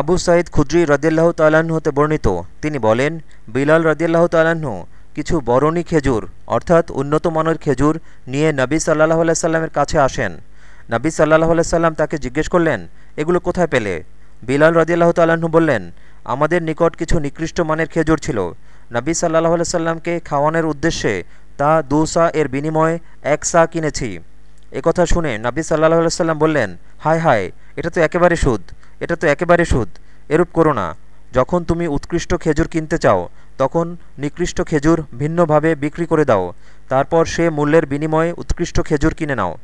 আবু সাঈদ খুদ্রি রদিয়াল্লাহ তাল্লাহ্ন হতে বর্ণিত। তিনি বলেন, বিলাল রদিয়াল্লাহ তাল্লাহ্ন কিছু বরণী খেজুর, অর্থাৎ উন্নত মানের খেজুর নিয়ে নবী সাল্লাহ আলাইসাল্লামের কাছে আসেন। নবী সাল্লাহ আলাইসাল্লাম তাকে জিজ্ঞেস করলেন, এগুলো কোথায় পেলে? বিলাল রদিয়াল্লাহ তাল্লাহ্ন বললেন, আমাদের নিকট কিছু নিকৃষ্ট মানের খেজুর ছিল। নবী সাল্লাহ আলাইসাল্লামকে খাওয়ানোর উদ্দেশ্যে তা দু সা এর বিনিময়ে এক সা কিনেছি। একথা শুনে নবী সাল্লাহ আলাইসাল্লাম বললেন, হায় হায়, এটা তো একেবারে সুদ। এটা তো একেবারে সুদ। এরূপ করো না। যখন তুমি উৎকৃষ্ট খেজুর কিনতে চাও, তখন নিকৃষ্ট খেজুর ভিন্নভাবে বিক্রি করে দাও। তারপর সে মূল্যের বিনিময়ে উৎকৃষ্ট খেজুর কিনে নাও।